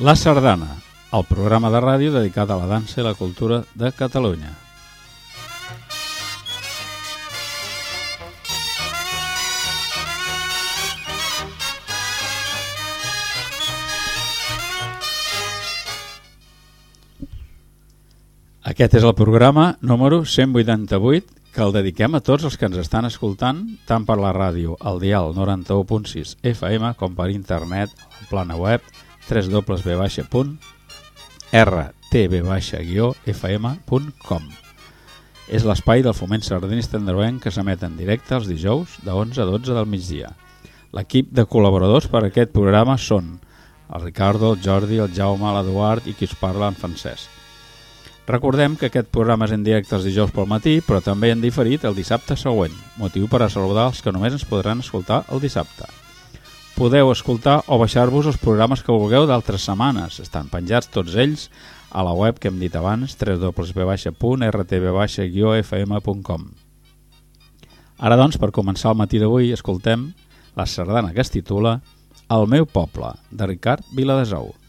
La Sardana, el programa de ràdio dedicat a la dansa i la cultura de Catalunya. Aquest és el programa número 188 que el dediquem a tots els que ens estan escoltant tant per la ràdio al dial 91.6 FM com per internet al plana web www.rtb-fm.com És l'espai del foment sardinista andreuenc que s'emet en directe els dijous de 11 a 12 del migdia. L'equip de col·laboradors per a aquest programa són el Ricardo, el Jordi, el Jaume, l'Eduard i qui us parla, en Francesc. Recordem que aquest programa és en directe els dijous pel matí, però també en diferit el dissabte següent, motiu per a saludar els que només ens podran escoltar el dissabte. Podeu escoltar o baixar-vos els programes que vulgueu d'altres setmanes. Estan penjats tots ells a la web que hem dit abans, www.rtb-fm.com. Ara, doncs, per començar el matí d'avui, escoltem la sardana que es titula El meu poble, de Ricard Viladesou.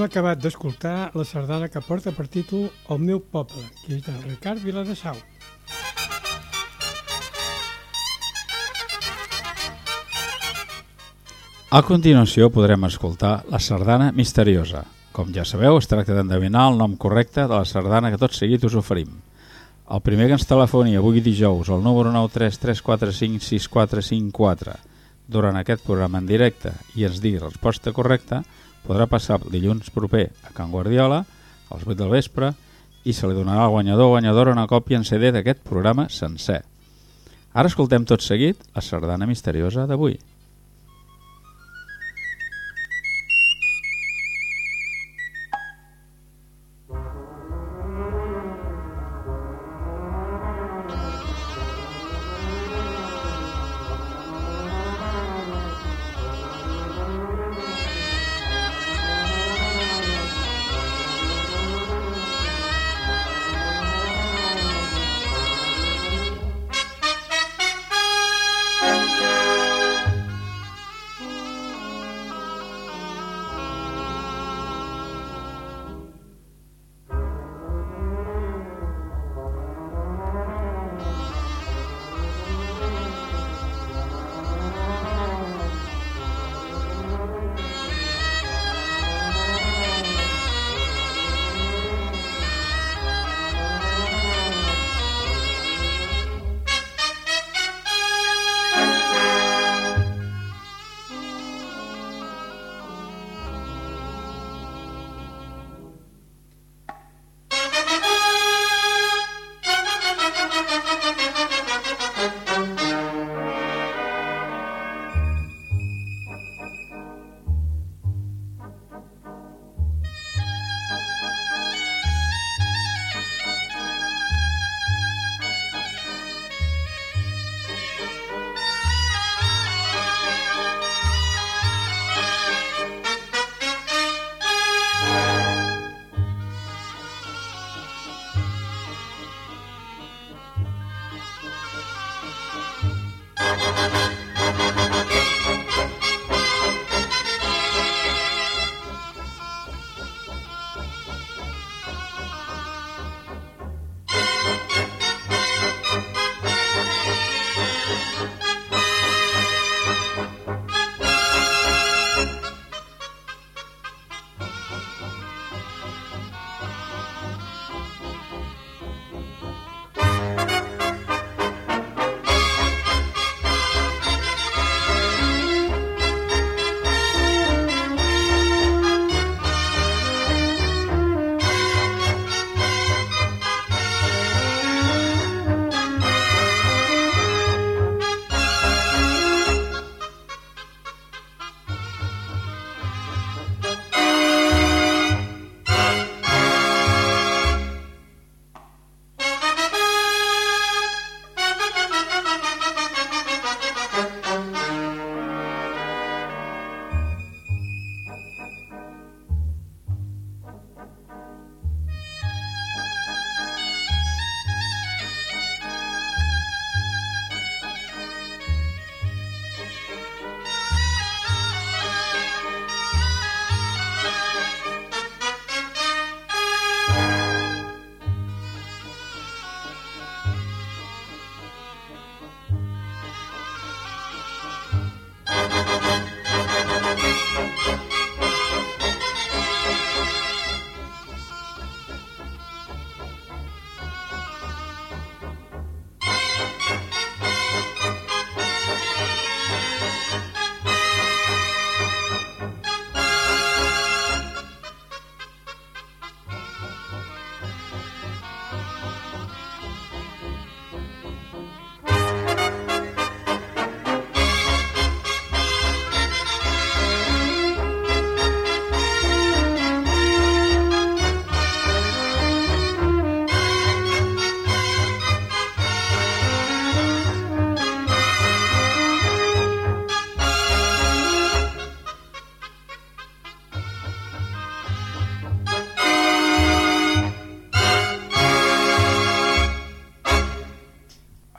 Hem acabat d'escoltar la sardana que porta per títol El meu poble, que és de Ricard Viladesau. A continuació podrem escoltar la sardana misteriosa. Com ja sabeu, es tracta d'endevinar el nom correcte de la sardana que tot seguit us oferim. El primer que ens telefoni avui dijous al número 933456454 durant aquest programa en directe i ens digui resposta correcta podrà passar el dilluns proper a Can Guardiola als 8 del vespre i se li donarà al guanyador o guanyadora una còpia en CD d'aquest programa sencer. Ara escoltem tot seguit la sardana misteriosa d'avui.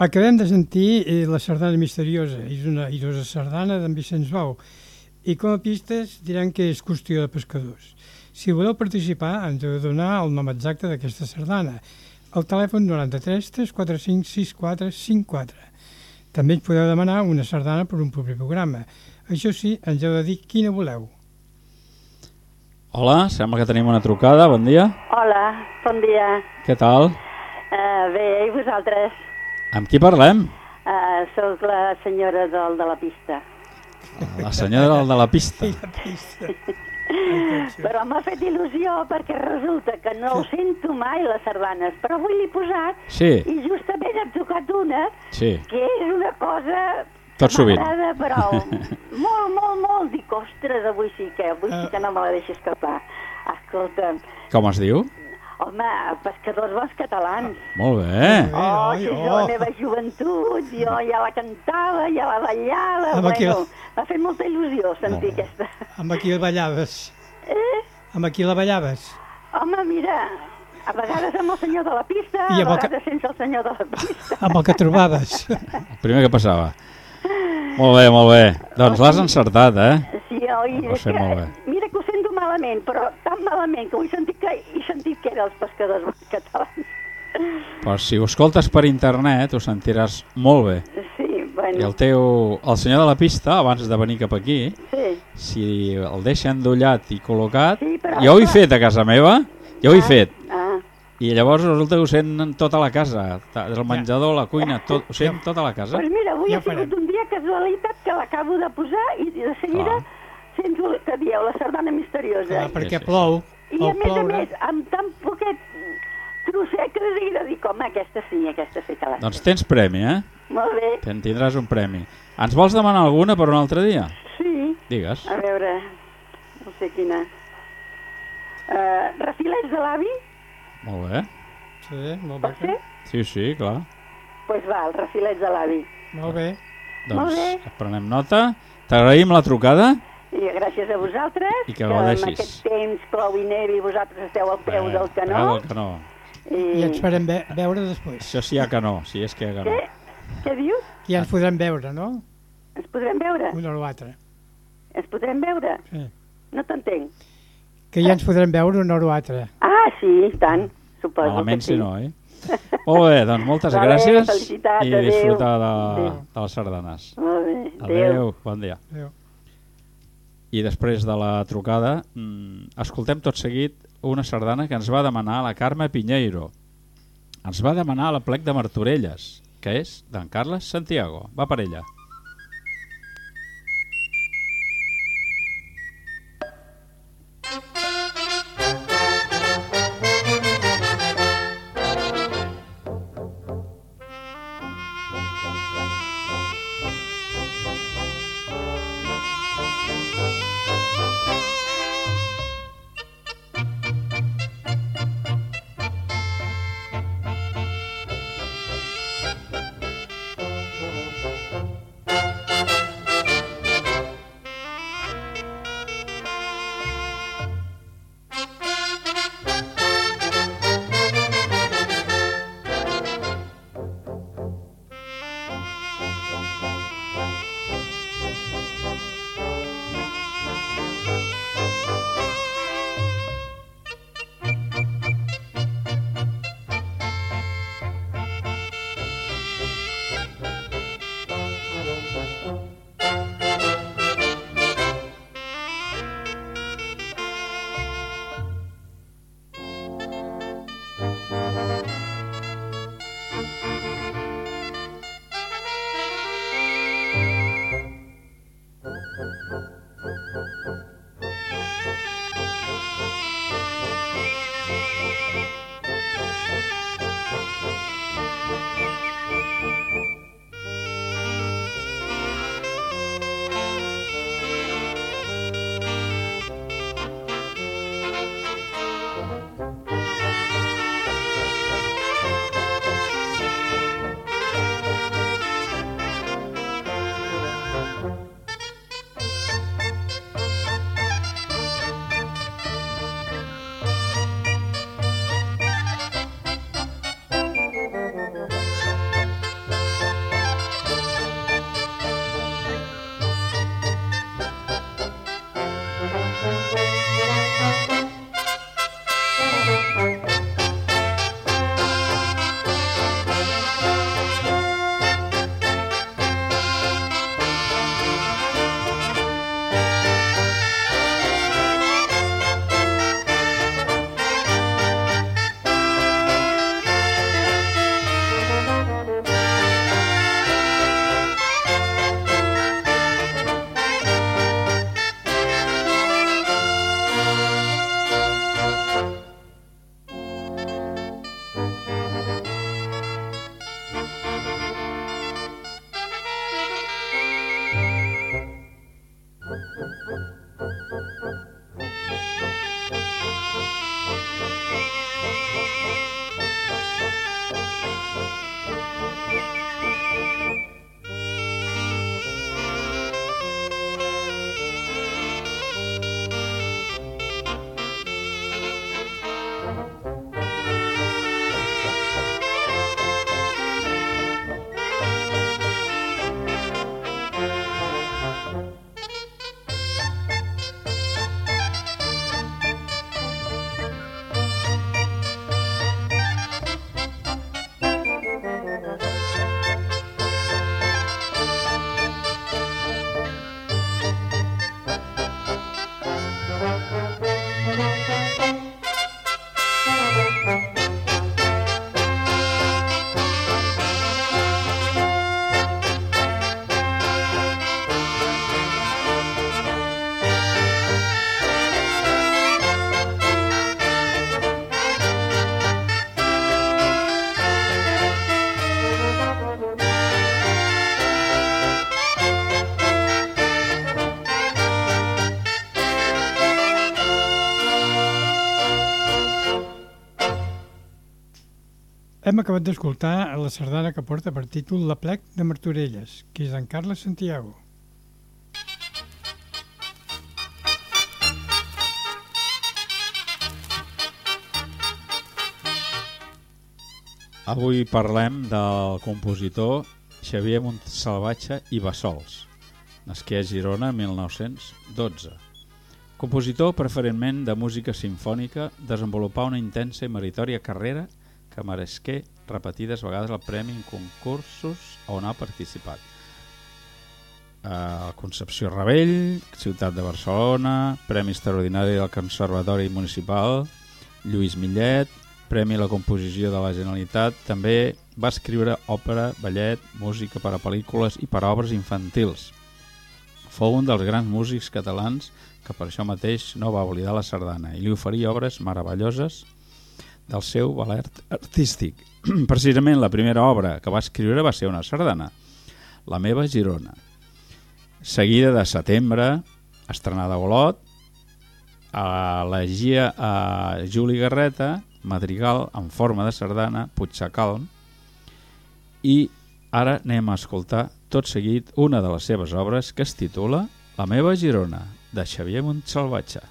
Acabem de sentir eh, la sardana misteriosa, és una irosa sardana d'en Vicenç Bau, i com a pistes diran que és qüestió de pescadors. Si voleu participar, ens heu de donar el nom exacte d'aquesta sardana. El telèfon 93 345 6454. També ens podeu demanar una sardana per un proper programa. Això sí, ens heu de dir quina voleu. Hola, sembla que tenim una trucada. Bon dia. Hola, bon dia. Què tal? Uh, bé, i vosaltres? Amb qui parlem? Uh, soc la senyora del de la pista. La senyora del de la pista. La pista. Però m'ha fet il·lusió perquè resulta que no ho sento mai, les sardanes, però avui l'he posat Sí, i justament hem tocat una sí. que és una cosa Tot sovint. m'agrada, però molt, molt, molt. Dic, ostres, avui sí que, avui sí que no me la deixo escapar. Escolta, Com es diu? Home, pescadors bons catalans. Molt bé. Oh, oi, que oh. la meva joventut, jo ja la cantava, ja la ballava, Amb aquí- bueno, m'ha fet molta il·lusió sentir bé. aquesta. Amb qui ballaves? Eh? Amb qui la ballaves? Home, mira, a vegades amb el senyor de la pista, I a amb el que- vegades sense el senyor de la pista. Amb el que trobaves? El primer que passava. Molt bé, molt bé. Doncs l'has encertat, eh? Sí, oi, Ho que, molt bé. mira que ho malament, però tan malament que ho he sentit que, he sentit que eren els pescadors catalans. Però si ho escoltes per internet ho sentiràs molt bé. Sí, I bueno, el teu... El senyor de la pista, abans de venir cap aquí, sí. si el deixa endollat i col·locat... Sí, però- Jo ho he fet a casa meva, jo ho he fet. Ah, I llavors resulta que ho sent en tota la casa, el menjador, la cuina, tot, ho sent tota la casa. Doncs mira, avui Ja ha farem. sigut un dia casualitat que l'acabo de posar i de seguida Clar. Sento que dieu la sardana misteriosa. Clar, perquè sí. plou. I a més a ploure. més, amb tan poquet trosset que de seguida dic, home, aquesta sí, aquesta sí que la Doncs tens premi, eh? Molt bé, Te'n tindràs un premi. Ens vols demanar alguna per un altre dia? sí. Digues. A veure, no sé quina. Uh, refilets de l'avi, Molt bé. Sí, molt pot bé. ser? Sí, sí, clar. Doncs pues va, els refilets de l'avi. Molt bé. Molt Doncs bé. prenem nota. T'agraïm la trucada. I gràcies a vosaltres, I que en gaudeixis. aquest temps plou i nevi i vosaltres esteu al peu Bé, del canó. peu del canó. I ens farem ve veure després. Això sí hi ha canó, si és que hi ha canó. Què? Què dius? Que ja ens podrem veure, no? Ens podrem veure? Un o l'altre. Ens podrem veure? Sí. No t'entenc. Que ja ens podrem veure un o l'altre. Ah, sí, i tant, suposo Malament que sí. si no, eh? Molt bé, doncs moltes Va bé, gràcies i disfrutar de, Adéu. de les sardanes. Molt bé, adéu. Adéu, bon dia. Adéu. I després de la trucada, mm, escoltem tot seguit una sardana que ens va demanar la Carme Pinheiro. Ens va demanar la plec de Martorelles, que és d'en Carles Santiago. Va per ella. Hem acabat d'escoltar la sardana que porta per títol La plec de Martorelles, que és d'en Carles Santiago. Avui parlem del compositor Xavier Montsalvatge i Bassols, nasqué a Girona 1912. Compositor preferentment de música sinfònica, desenvolupà una intensa i meritòria carrera que meresqué repetides vegades el premi en concursos on ha participat. Uh, Concepció Rebell, Ciutat de Barcelona, Premi Extraordinari del Conservatori Municipal, Lluís Millet, Premi a la Composició de la Generalitat. També va escriure òpera, ballet, música per a pel·lícules i per a obres infantils. Fou un dels grans músics catalans que per això mateix no va oblidar la sardana i li oferia obres meravelloses del seu valert artístic. Precisament la primera obra que va escriure va ser una sardana, La meva Girona. Seguida de Setembre, estrenada a Olot, elegia a Juli Garreta madrigal en forma de sardana, Puigcalm, i ara anem a escoltar tot seguit una de les seves obres que es titula La meva Girona, de Xavier Montsalvatge.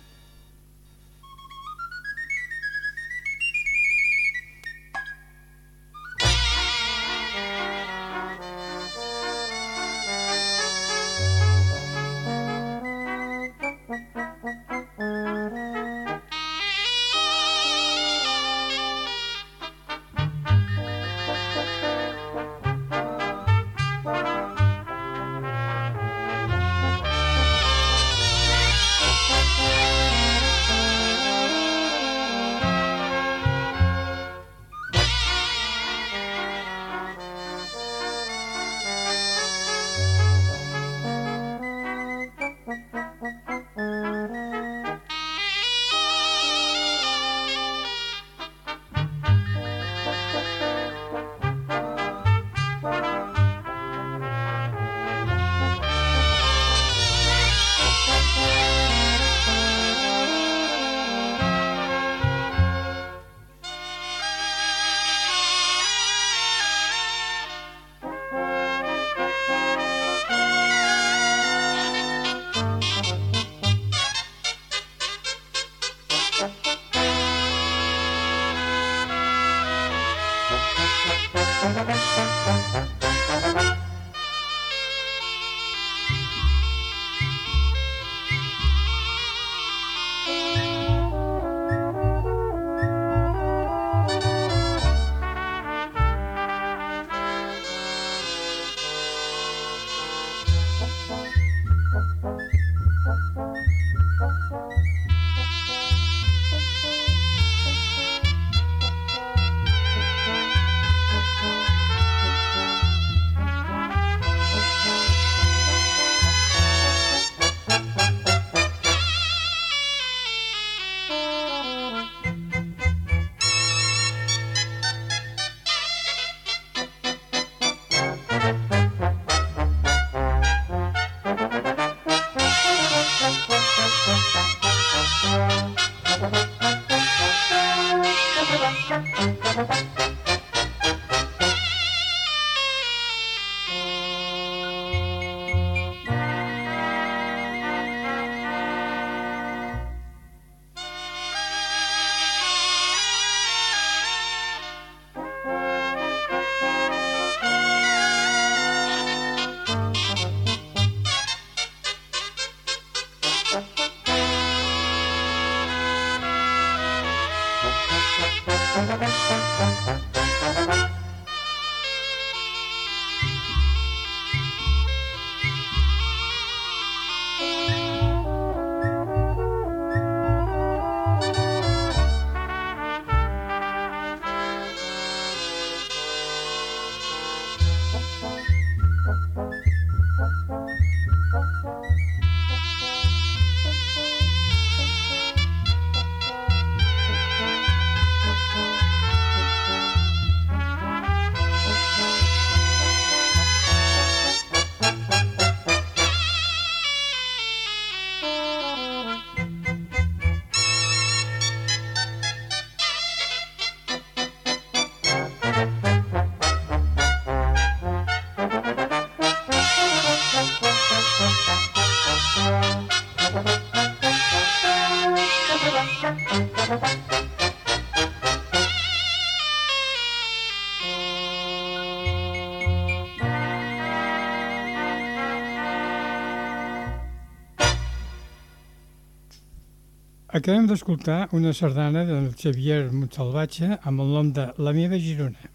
Acabem d'escoltar una sardana del Xavier Montsalvatge amb el nom de La meva Girona.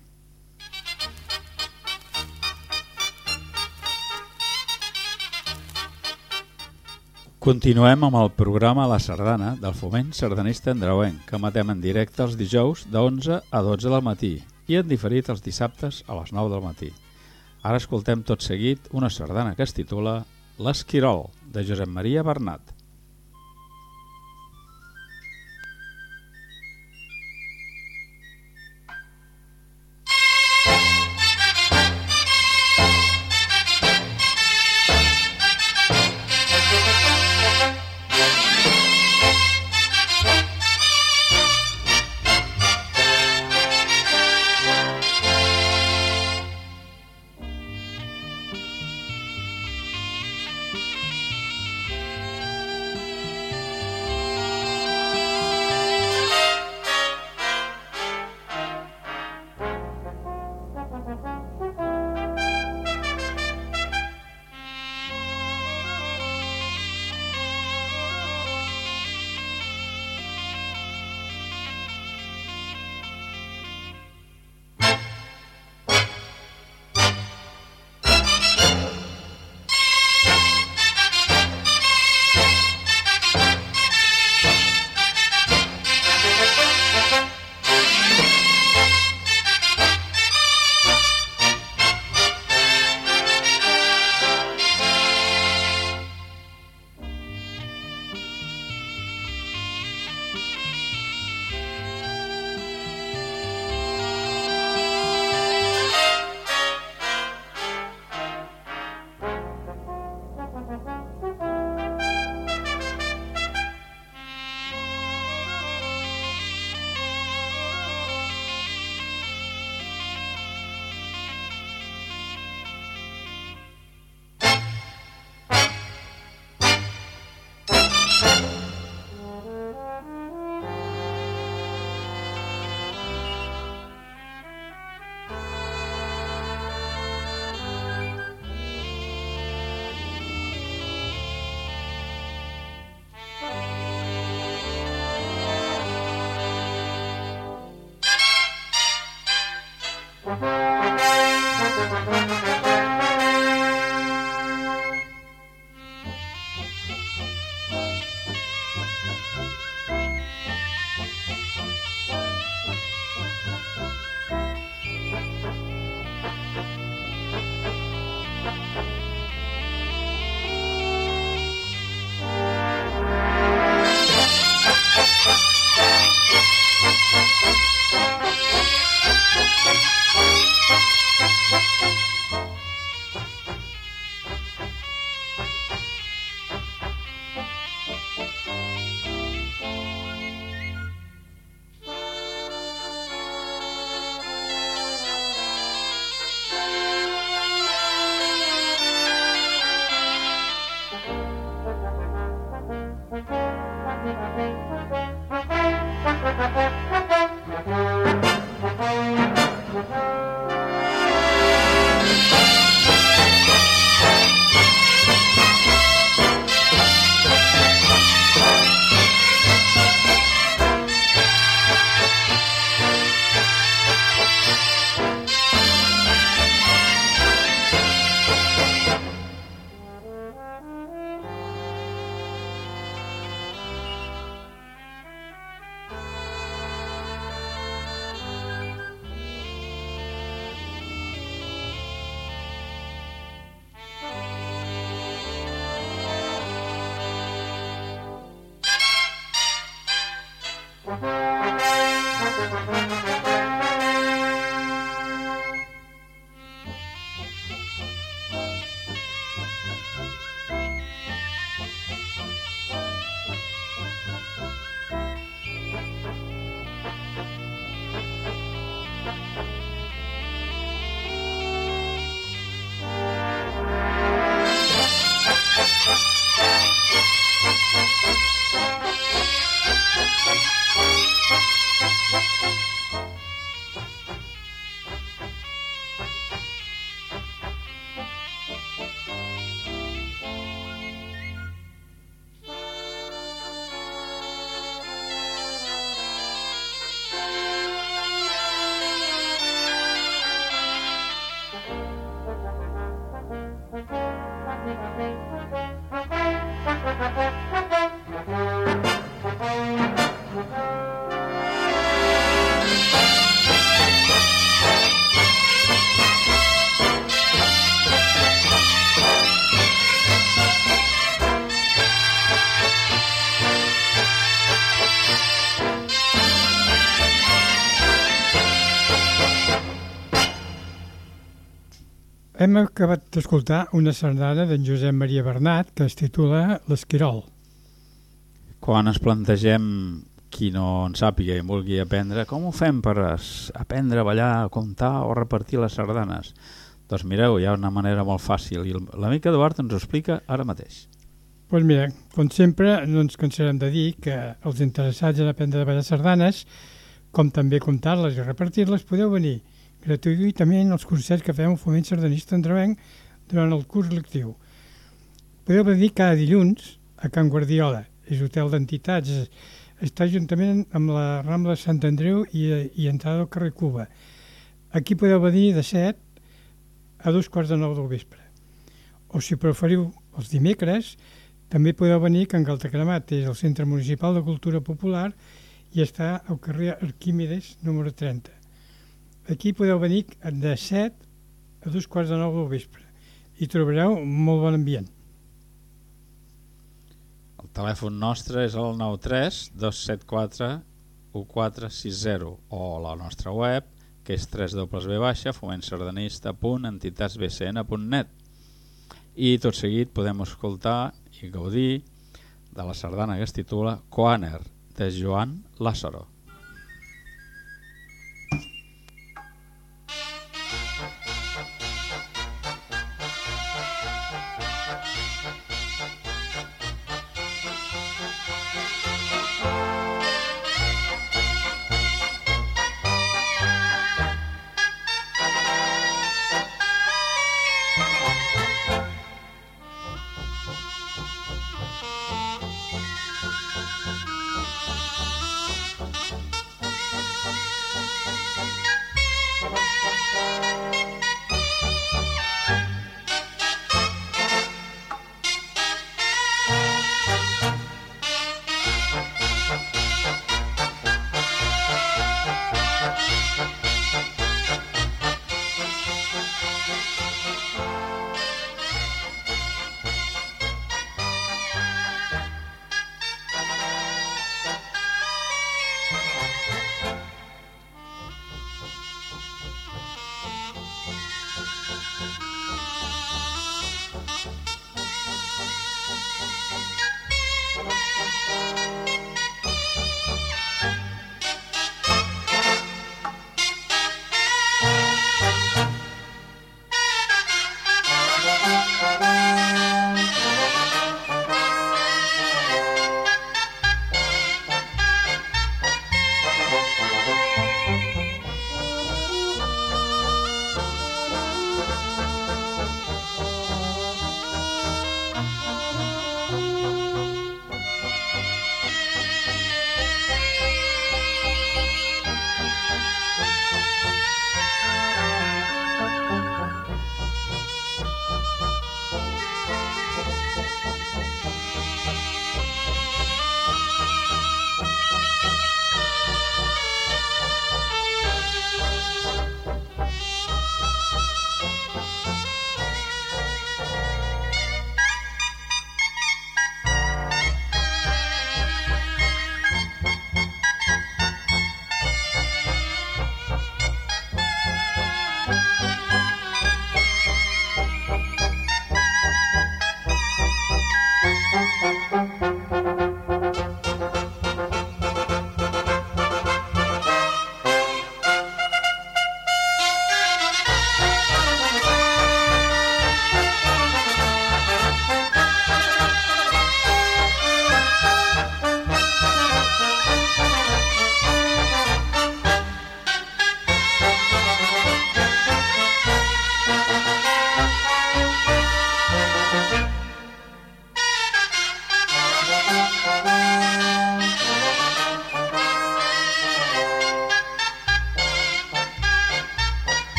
Continuem amb el programa La Sardana del Foment Sardanista Andreuenc, que matem en directe els dijous de 11 a 12 del matí i en diferit els dissabtes a les 9 del matí. Ara escoltem tot seguit una sardana que es titula L'Esquirol, de Josep Maria Bernat. Hem acabat d'escoltar una sardana d'en Josep Maria Bernat que es titula L'Esquirol. Quan ens plantegem qui no en sàpiga i vulgui aprendre, com ho fem per aprendre a ballar, a comptar o repartir les sardanes? Doncs mireu, hi ha una manera molt fàcil i l'amic Eduard ens ho explica ara mateix. Doncs pues mira, com sempre, no ens cansarem de dir que els interessats en aprendre a ballar sardanes, com també comptar-les i repartir-les, podeu venir gratuïtament als cursets que fem al Foment Sardanista Andrevenc durant el curs lectiu. Podeu venir cada dilluns a Can Guardiola, és hotel d'entitats, està juntament amb la Rambla Sant Andreu i, i entrada al carrer Cuba. Aquí podeu venir de 7 a dos quarts de nou del vespre. O si preferiu els dimecres, també podeu venir a Can Galtacremat, és el Centre Municipal de Cultura Popular i està al carrer Arquímedes número 30. Aquí podeu venir de 7 a dos quarts de nou del vespre i trobareu un molt bon ambient. El telèfon nostre és el 93 274 1460 o la nostra web que és www.fomentsardanista.entitats.bcn.net i tot seguit podem escoltar i gaudir de la sardana que es titula Coaner de Joan Lázaro.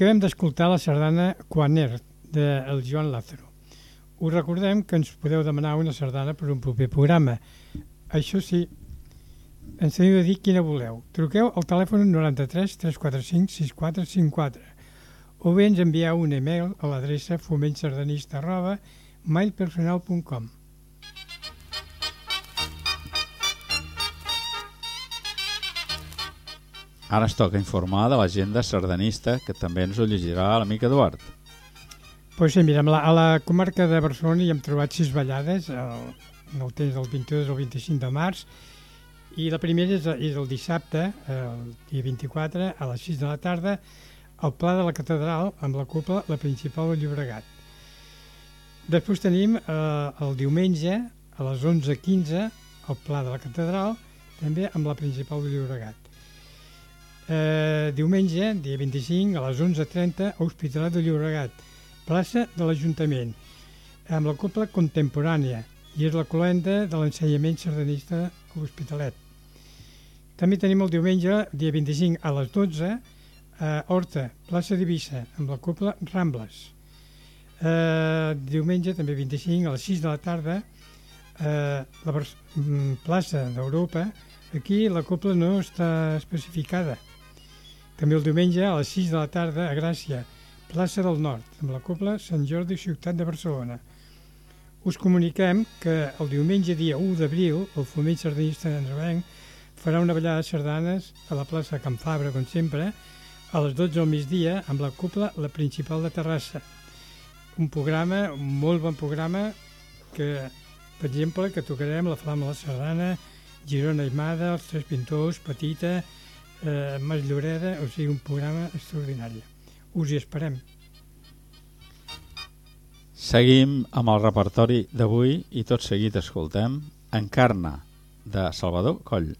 Acabem d'escoltar la sardana Quaner del Joan Lázaro. Us recordem que ens podeu demanar una sardana per un proper programa. Això sí, ens teniu de dir quina voleu. Truqueu al telèfon 93 345 6454 o bé ens envieu un e-mail a l'adreça fomentsardanista arroba mailpersonal.com Ara es toca informar de l'agenda sardanista que també ens ho llegirà l'amic Eduard. Pues sí, mira, a la comarca de Barcelona hi hem trobat sis ballades el, en el temps del 22 al 25 de març i la primera és, és el dissabte, el dia 24, a les 6 de la tarda, al Pla de la Catedral, amb la cúpula, la principal del Llobregat. Després tenim eh, el diumenge, a les 11.15, al Pla de la Catedral, també amb la principal del Llobregat. Eh, diumenge, dia 25, a les 11.30, a Hospitalet de Llobregat, plaça de l'Ajuntament, amb la cúpula contemporània, i és la colenda de l'ensenyament sardanista a l'Hospitalet. També tenim el diumenge, dia 25, a les 12, a Horta, plaça d'Ibissa, amb la cúpula Rambles. Eh, diumenge, també 25, a les 6 de la tarda, eh, la mm, plaça d'Europa, aquí la cúpula no està especificada, també el diumenge a les 6 de la tarda a Gràcia, plaça del Nord, amb la Copla Sant Jordi Ciutat de Barcelona. Us comuniquem que el diumenge dia 1 d'abril el Foment Sardanista d'Andrevenc farà una ballada de sardanes a la plaça Can Fabra, com sempre, a les 12 del migdia amb la cúpula La Principal de Terrassa. Un programa, un molt bon programa, que, per exemple, que tocarem la Flama de la Sardana, Girona Aimada, els Tres Pintors, Petita, eh, Mas Lloreda, o sigui, un programa extraordinari. Us hi esperem. Seguim amb el repertori d'avui i tot seguit escoltem Encarna, de Salvador Coll.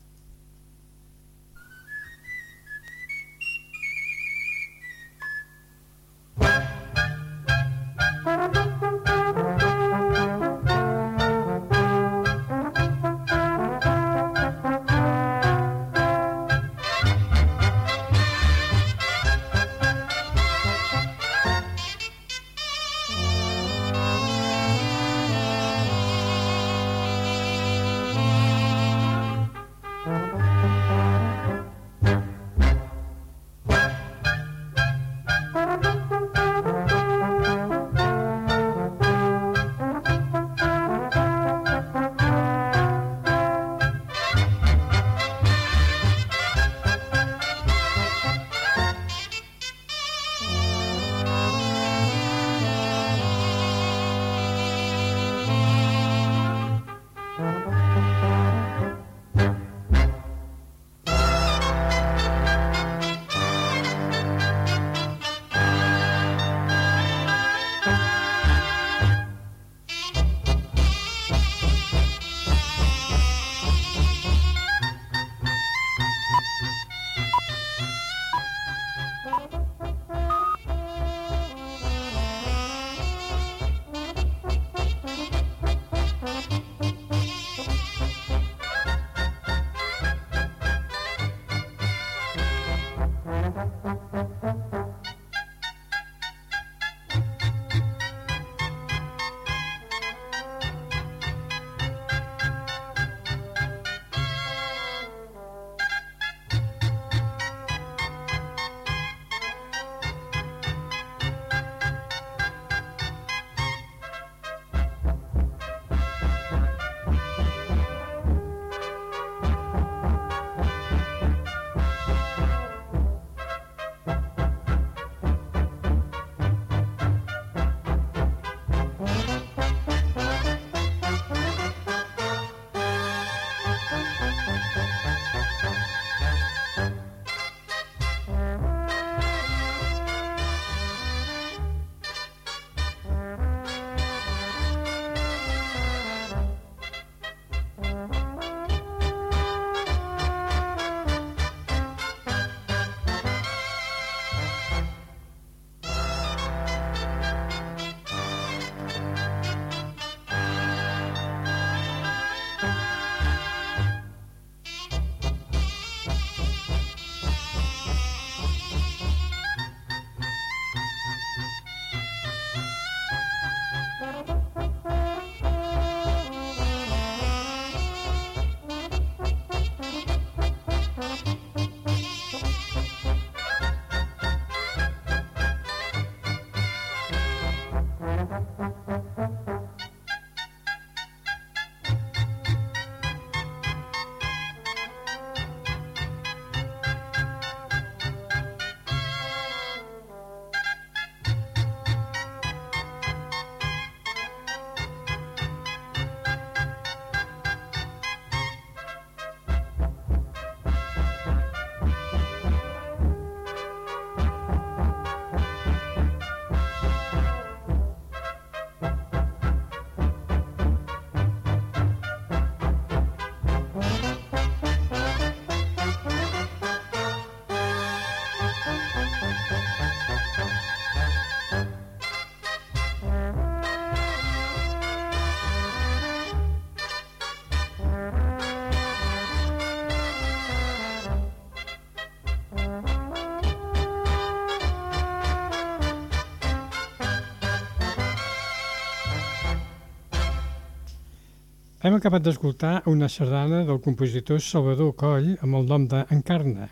Hem acabat d'escoltar una sardana del compositor Salvador Coll amb el nom d'Encarna.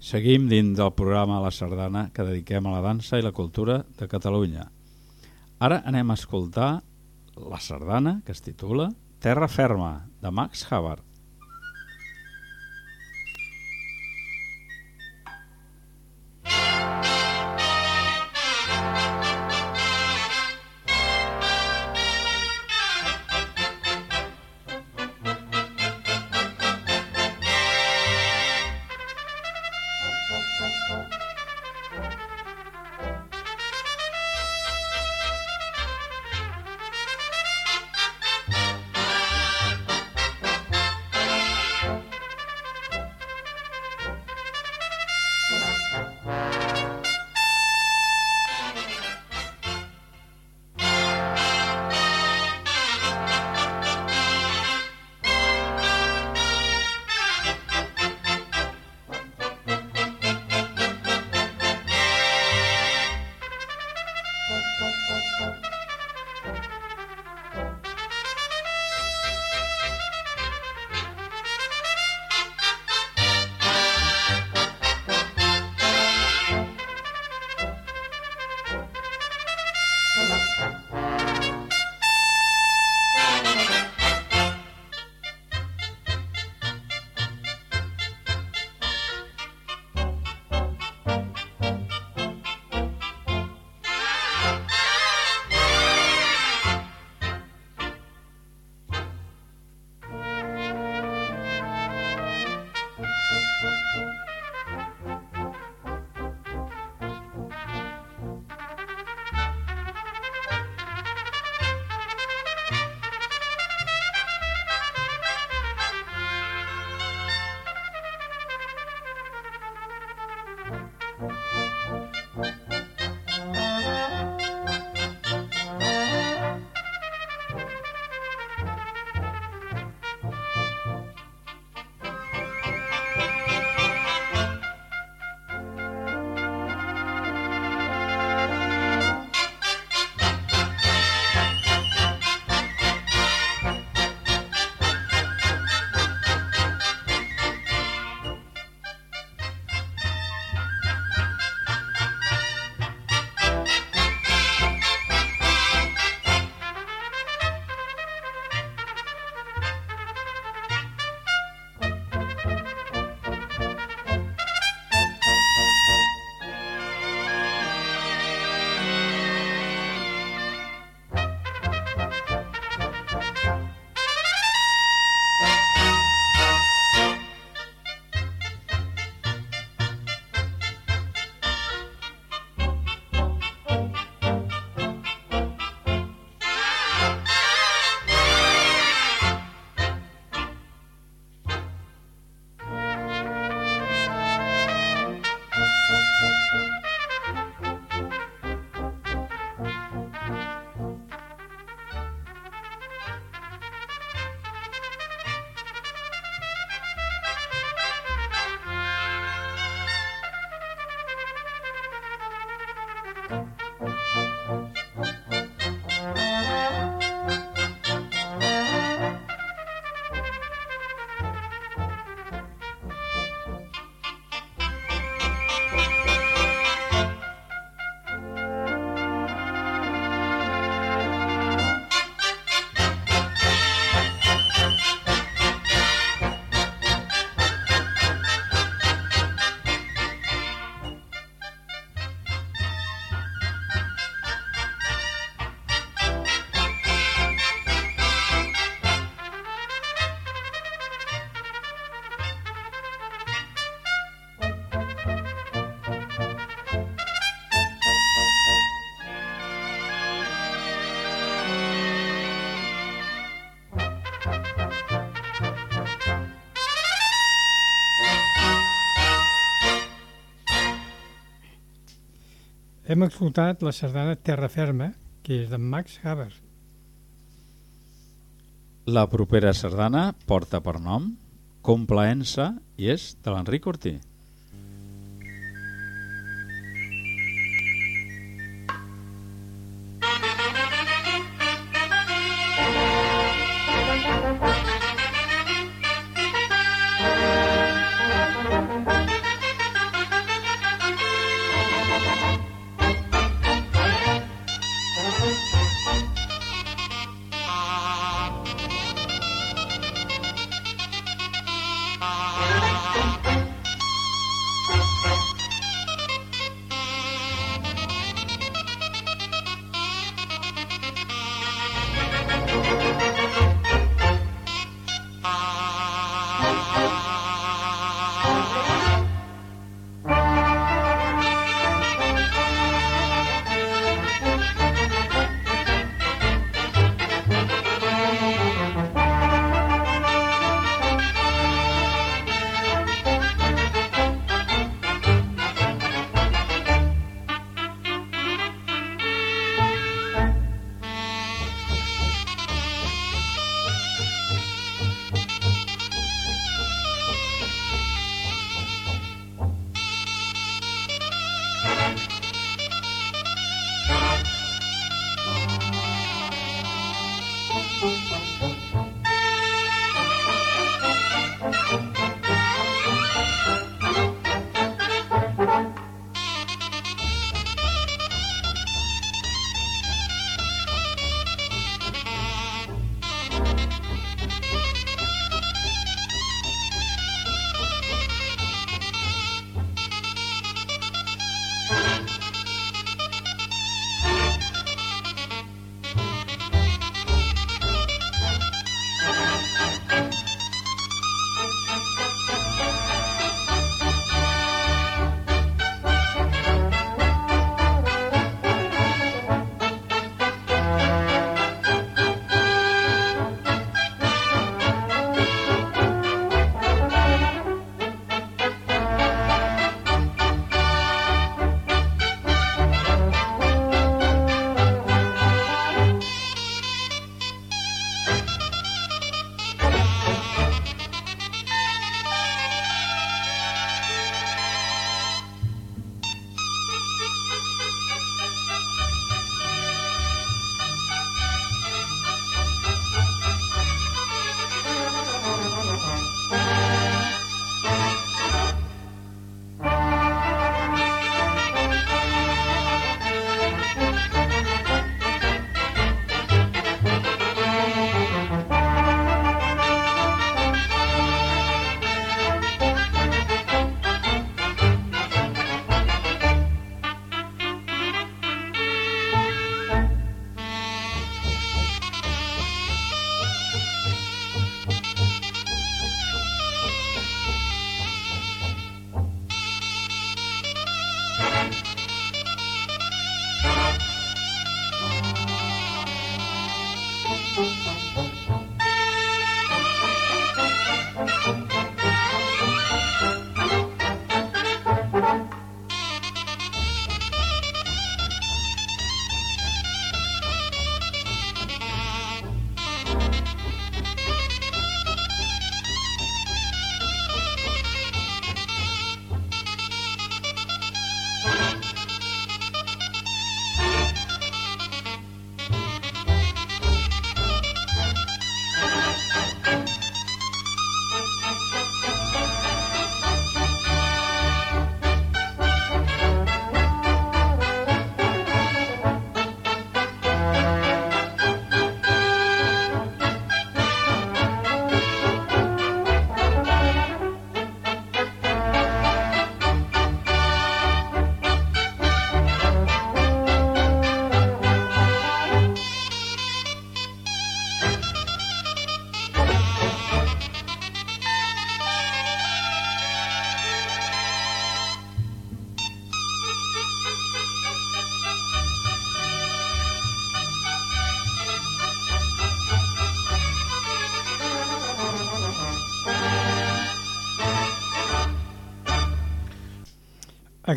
Seguim dins del programa La Sardana que dediquem a la dansa i la cultura de Catalunya. Ara anem a escoltar la sardana que es titula Terra Ferma, de Max Havard. Hem escoltat la sardana Terra Ferma, que és d'en Max Haber. La propera sardana porta per nom Complaença i és de l'Enric Ortí.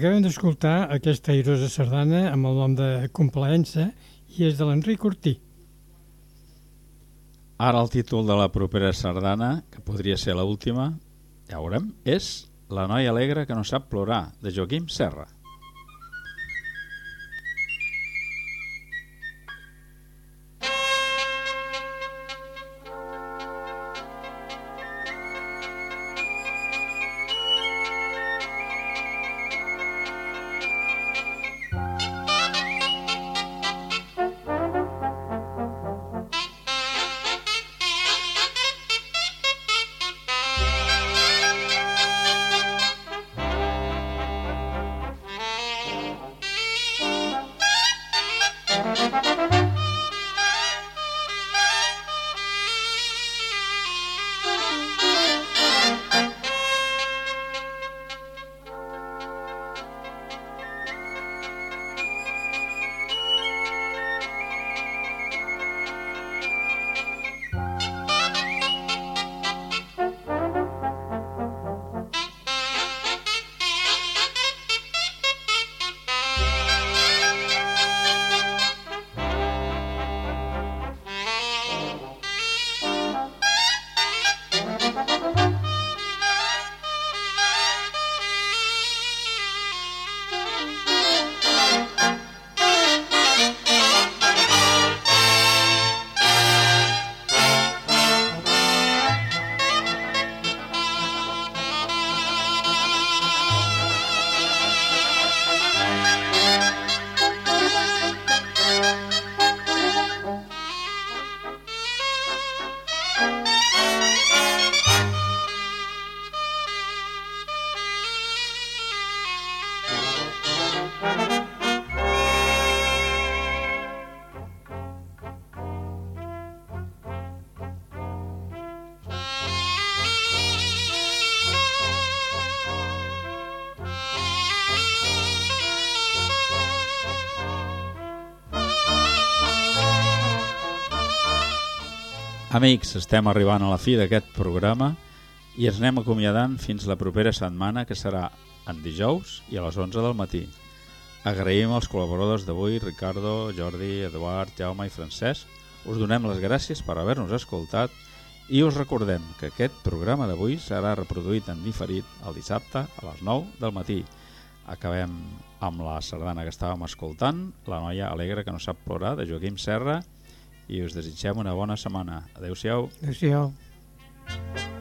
Acabem d'escoltar aquesta airosa sardana amb el nom de Complaença i és de l'Enric Ortí. Ara el títol de la propera sardana, que podria ser l última, ja veurem, és La noia alegre que no sap plorar, de Joaquim Serra. Amics, estem arribant a la fi d'aquest programa i ens anem acomiadant fins la propera setmana, que serà en dijous i a les 11 del matí. Agraïm als col·laboradors d'avui, Ricardo, Jordi, Eduard, Jaume i Francesc. Us donem les gràcies per haver-nos escoltat i us recordem que aquest programa d'avui serà reproduït en diferit el dissabte a les 9 del matí. Acabem amb la sardana que estàvem escoltant, La noia alegre que no sap plorar, de Joaquim Serra, i us desitgem una bona setmana. Adéu-siau. Adéu-siau. Adéu-siau.